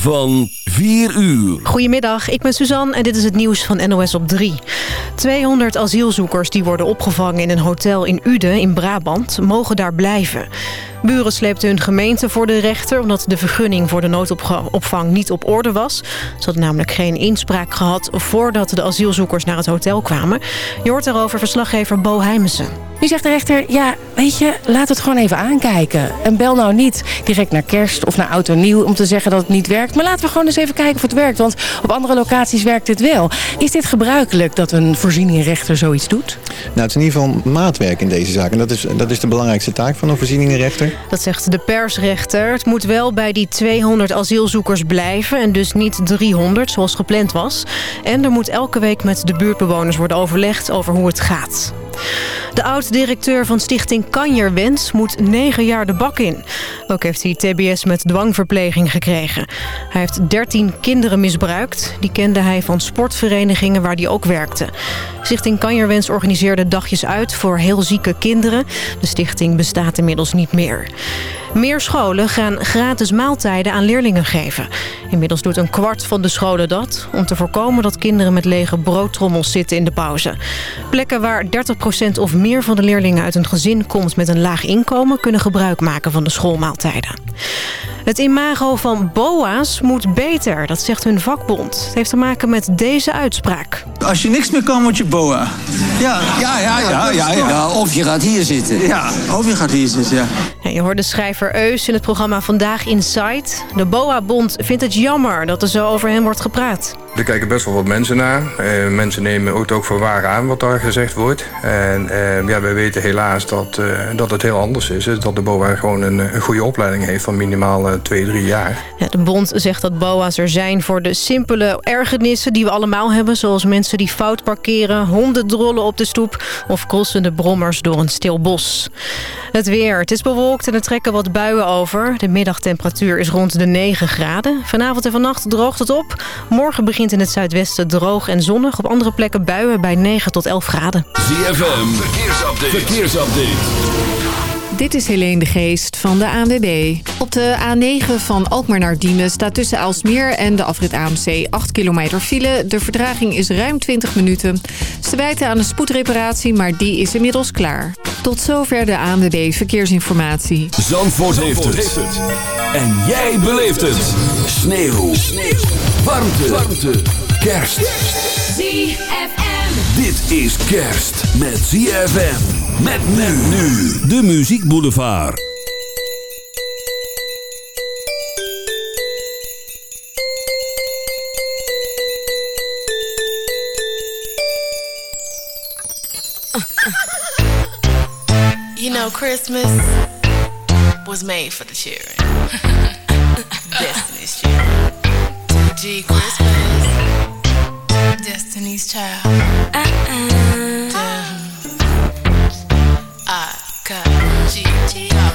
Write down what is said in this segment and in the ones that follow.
van 4 uur. Goedemiddag, ik ben Suzanne en dit is het nieuws van NOS op 3. 200 asielzoekers die worden opgevangen in een hotel in Uden in Brabant... mogen daar blijven. Buren sleepten hun gemeente voor de rechter... omdat de vergunning voor de noodopvang niet op orde was. Ze hadden namelijk geen inspraak gehad... voordat de asielzoekers naar het hotel kwamen. Je hoort daarover verslaggever Bo Heimensen. Nu zegt de rechter, ja, weet je, laat het gewoon even aankijken. En bel nou niet direct naar kerst of naar oud en nieuw... om te zeggen dat het niet werkt. Maar laten we gewoon eens even kijken of het werkt. Want op andere locaties werkt dit wel. Is dit gebruikelijk dat een voorzieningrechter zoiets doet? Nou, het is in ieder geval maatwerk in deze zaak. En dat is, dat is de belangrijkste taak van een voorzieningenrechter. Dat zegt de persrechter. Het moet wel bij die 200 asielzoekers blijven... en dus niet 300, zoals gepland was. En er moet elke week met de buurtbewoners worden overlegd over hoe het gaat. De oud-directeur van stichting Kanjerwens moet negen jaar de bak in. Ook heeft hij tbs met dwangverpleging gekregen. Hij heeft 13 kinderen misbruikt. Die kende hij van sportverenigingen waar hij ook werkte. Stichting Kanjerwens organiseerde dagjes uit voor heel zieke kinderen. De stichting bestaat inmiddels niet meer. Meer scholen gaan gratis maaltijden aan leerlingen geven. Inmiddels doet een kwart van de scholen dat... om te voorkomen dat kinderen met lege broodtrommels zitten in de pauze. Plekken waar 30% of meer van de leerlingen uit een gezin komt... met een laag inkomen kunnen gebruik maken van de schoolmaaltijden. Het imago van BOA's moet beter, dat zegt hun vakbond. Het heeft te maken met deze uitspraak. Als je niks meer kan, word je BOA. Ja, ja, ja, ja, ja, ja. Of je gaat hier zitten. Ja, of je gaat hier zitten, ja. Je hoorde schrijver In het programma Vandaag Insight. De BOA-bond vindt het jammer dat er zo over hem wordt gepraat. Er kijken best wel wat mensen naar. Uh, mensen nemen ook, ook voor waar aan wat daar gezegd wordt. En uh, ja, wij weten helaas dat, uh, dat het heel anders is. Dat de BOA gewoon een, een goede opleiding heeft van minimaal twee, drie jaar. Ja, de bond zegt dat BOA's er zijn voor de simpele ergernissen die we allemaal hebben. Zoals mensen die fout parkeren, honden drollen op de stoep... of crossende brommers door een stil bos. Het weer. Het is bewolkt en er trekken wat buien over. De middagtemperatuur is rond de 9 graden. Vanavond en vannacht droogt het op. Morgen begint in het zuidwesten droog en zonnig. Op andere plekken buien bij 9 tot 11 graden. ZFM. Verkeersupdate. Verkeersupdate. Dit is Helene de Geest van de ANWB. Op de A9 van Alkmaar naar Diemen staat tussen Aalsmeer en de afrit AMC 8 kilometer file. De verdraging is ruim 20 minuten. Ze wijten aan een spoedreparatie, maar die is inmiddels klaar. Tot zover de ANWB Verkeersinformatie. Zandvoort, heeft, het. En jij beleeft het. Sneeuw. Sneeuw. Warmte. Warmte. Kerst. ZFM. Dit is kerst met ZFM. Met men nu. De Muziek Boulevard. You know, Christmas was made for the children. Destiny's Child. G Christmas. Destiny's Child. Uh-uh.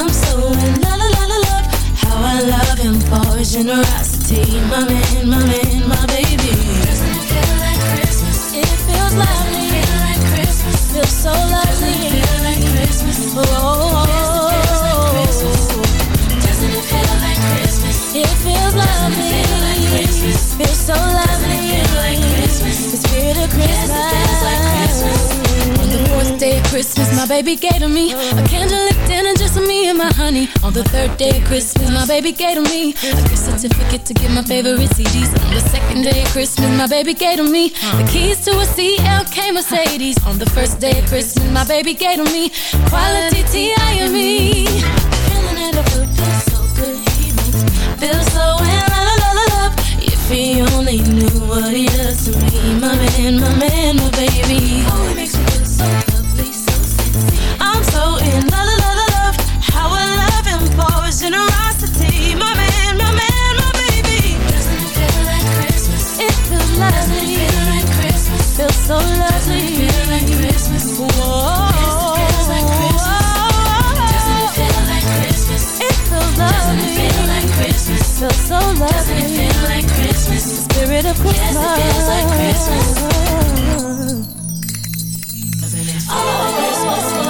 I'm so in la la la love. How I love him for his generosity, my man, my man, my baby. Doesn't it feel like Christmas? It feels lovely. It Feel like Christmas. Feels so lovely. Doesn't it feel like Christmas? Oh. oh, oh. oh, oh. Doesn't it feel like Christmas? It feels lovely. Feel like Christmas. Feels so lovely. It Feel like Christmas. The spirit of Christmas. Yes, it feels like Christmas. On the fourth day of Christmas, my baby gave to me a candlelit dinner my honey. On the third day of Christmas, my baby gave to me a gift certificate to get my favorite CDs. On the second day of Christmas, my baby gave to me the keys to a CLK Mercedes. On the first day of Christmas, my baby gave to me quality T.I.M.E. Feeling it, feel feels so good. He makes me feel so in la la love. If he only knew what he does to me, my man, my man, my baby. Oh, generosity, my man, my man, my baby. Doesn't it feel like Christmas? It feels lovely. Doesn't it feel like Christmas? Feels so lovely. Doesn't it feel like Christmas? Whoa. Feels so lovely. Doesn't it feel like Christmas? The spirit of Christmas. Yes, it feels like Christmas. Doesn't it feel oh. like Christmas?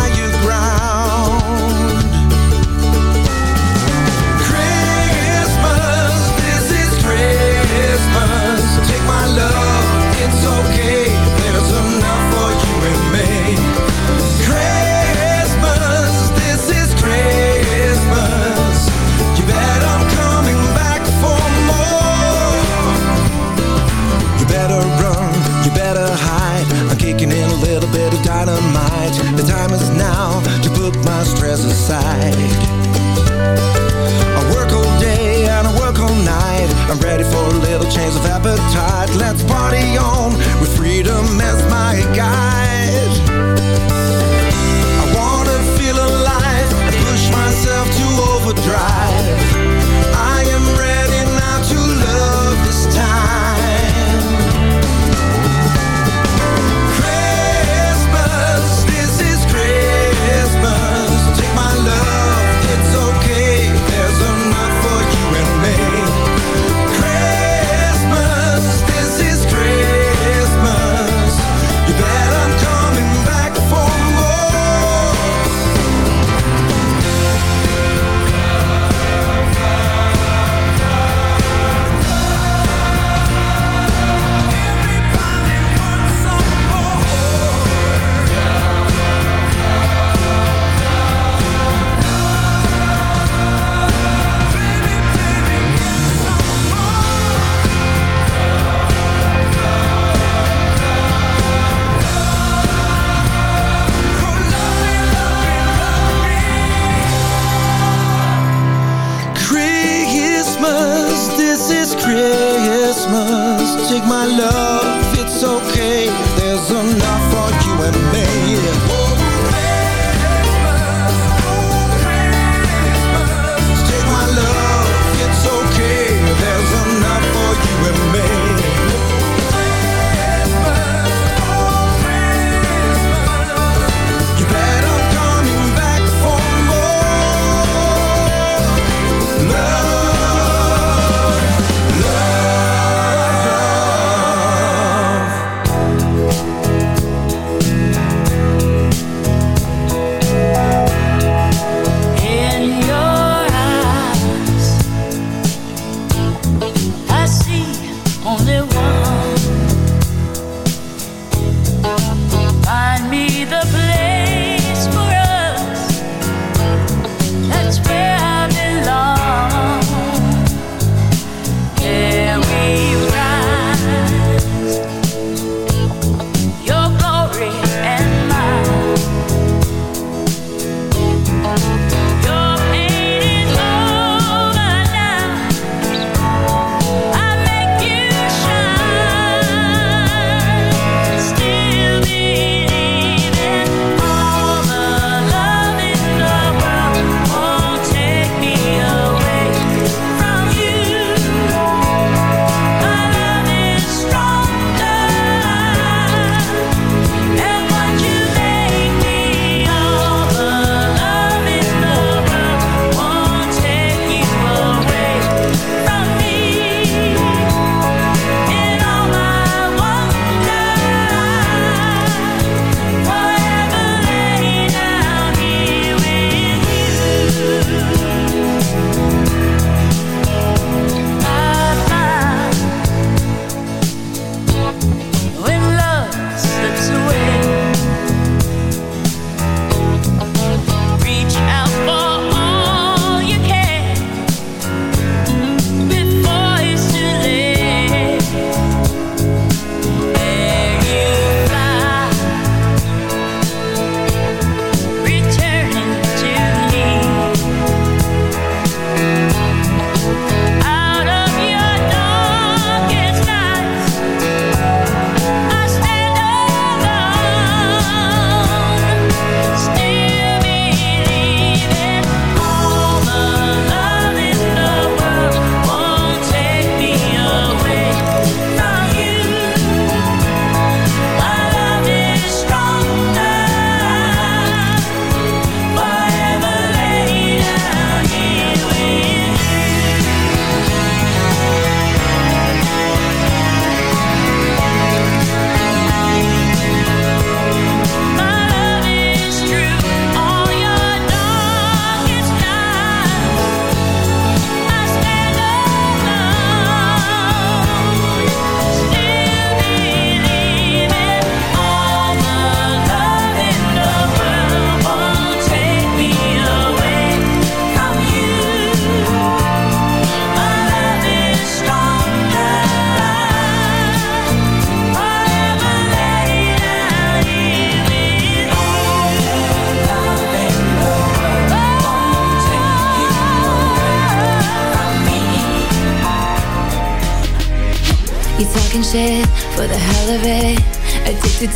aside I work all day and I work all night. I'm ready for a little change of appetite. Let's party on with freedom as my guide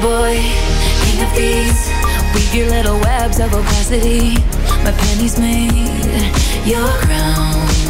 Boy, king of. Weave your little webs of opacity. My pennies made your crown.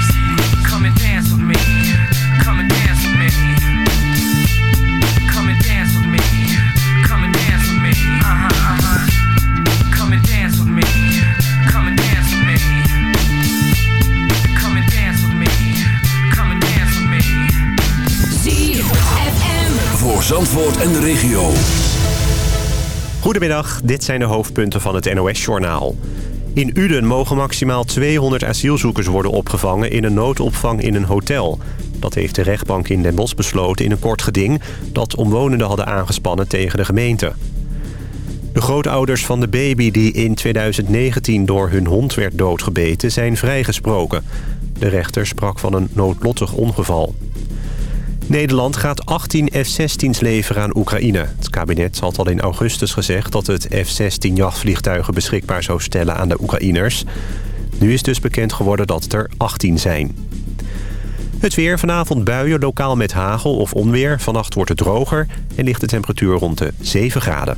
Goedemiddag, dit zijn de hoofdpunten van het NOS-journaal. In Uden mogen maximaal 200 asielzoekers worden opgevangen in een noodopvang in een hotel. Dat heeft de rechtbank in Den Bosch besloten in een kort geding... dat omwonenden hadden aangespannen tegen de gemeente. De grootouders van de baby die in 2019 door hun hond werd doodgebeten... zijn vrijgesproken. De rechter sprak van een noodlottig ongeval. Nederland gaat 18 F-16's leveren aan Oekraïne. Het kabinet had al in augustus gezegd dat het F-16 jachtvliegtuigen beschikbaar zou stellen aan de Oekraïners. Nu is dus bekend geworden dat er 18 zijn. Het weer vanavond buien, lokaal met hagel of onweer. Vannacht wordt het droger en ligt de temperatuur rond de 7 graden.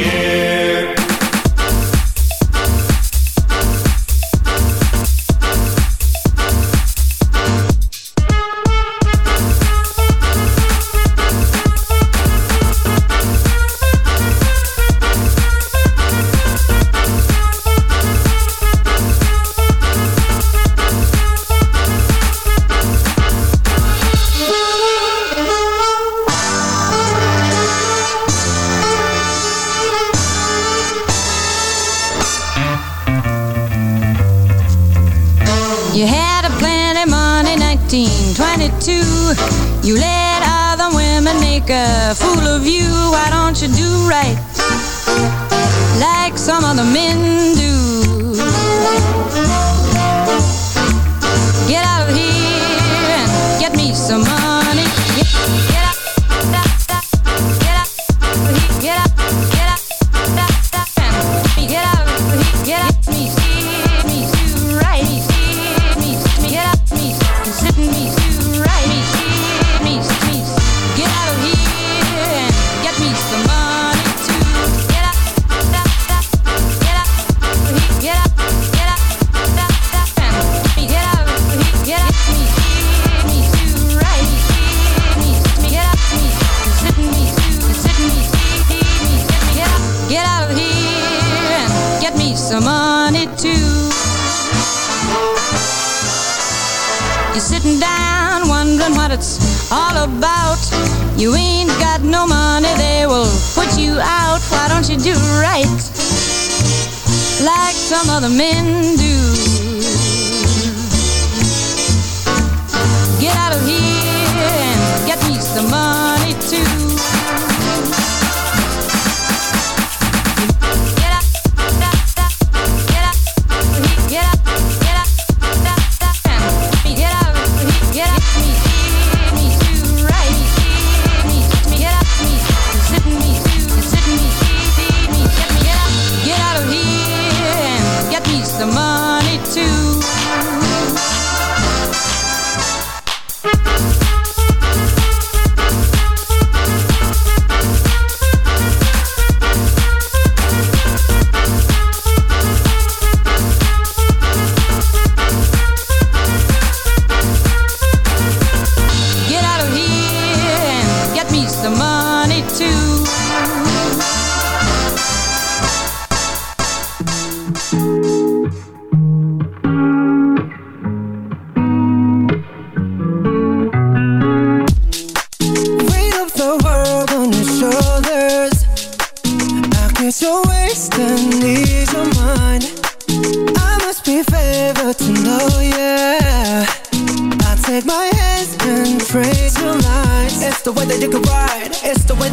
Get out, other men do?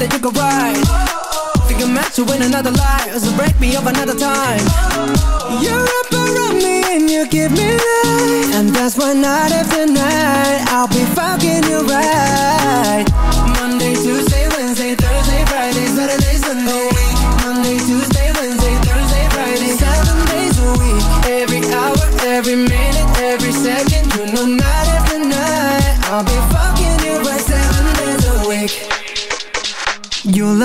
That you can ride. Think I'm meant to win another life, so break me up another time. You're up around me and you give me life, and that's why night after night I'll be fucking you right. Monday, Tuesday, Wednesday, Thursday, Friday, Saturday,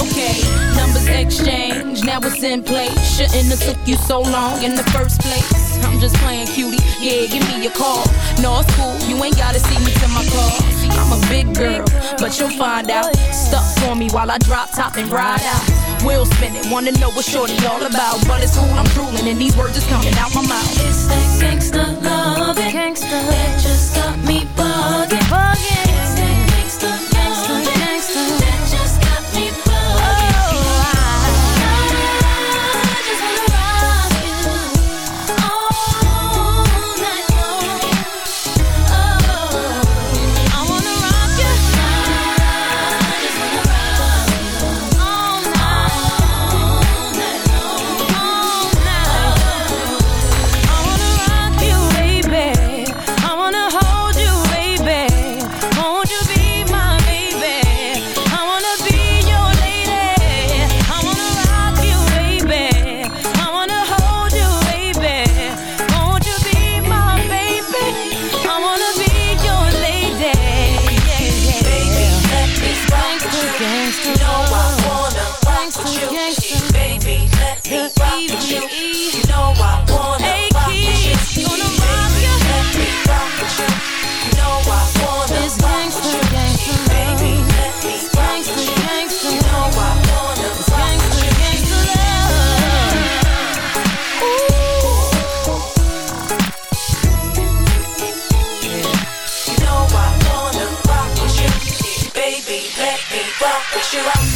Okay, numbers exchange, now it's in place. Shouldn't have took you so long in the first place. I'm just playing cutie, yeah, give me a call. No, it's cool, you ain't gotta see me to my car. See, I'm a big girl, but you'll find out. Stuck for me while I drop top and ride out. We'll spin it, wanna know what shorty all about. But it's cool, I'm drooling, and these words is coming out my mouth. It's that gangsta love, gangsta that just got me bugging, bugging.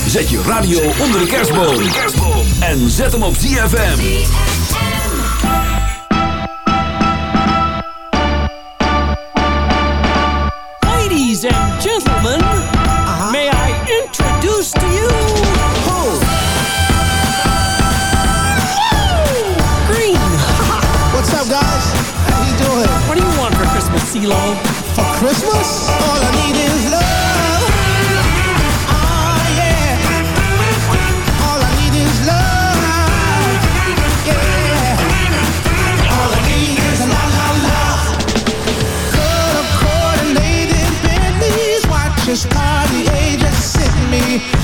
Zet je radio onder de kerstboom. En zet hem op ZFM. Ladies and gentlemen, may I introduce to you Green. What's up, guys? How you doing? What do you want for Christmas, CeeLo? For Christmas? All I need is me.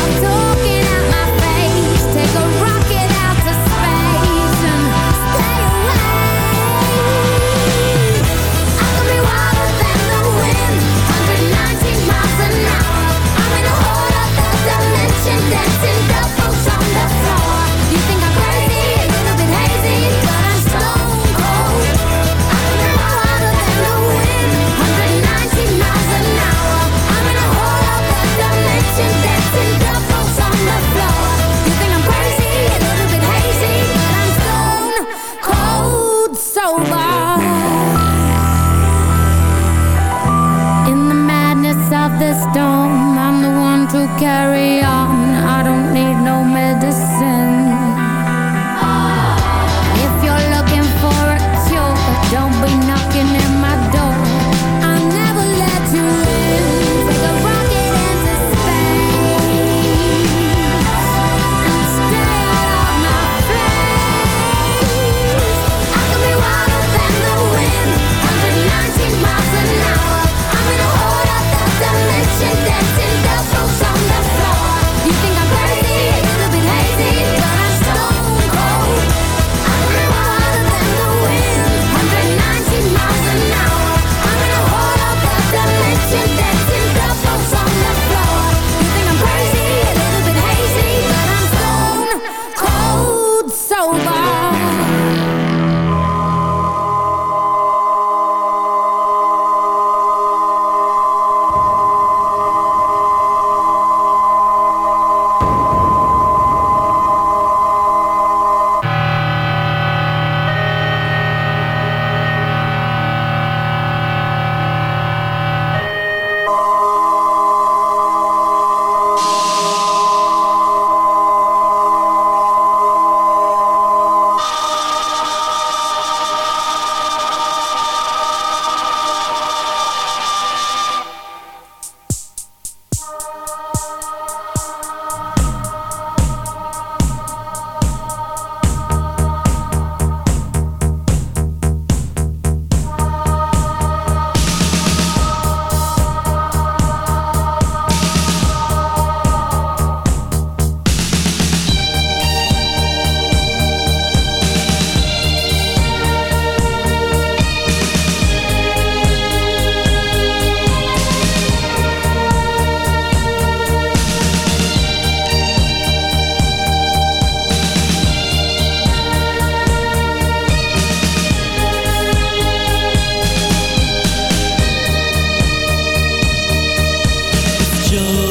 yo.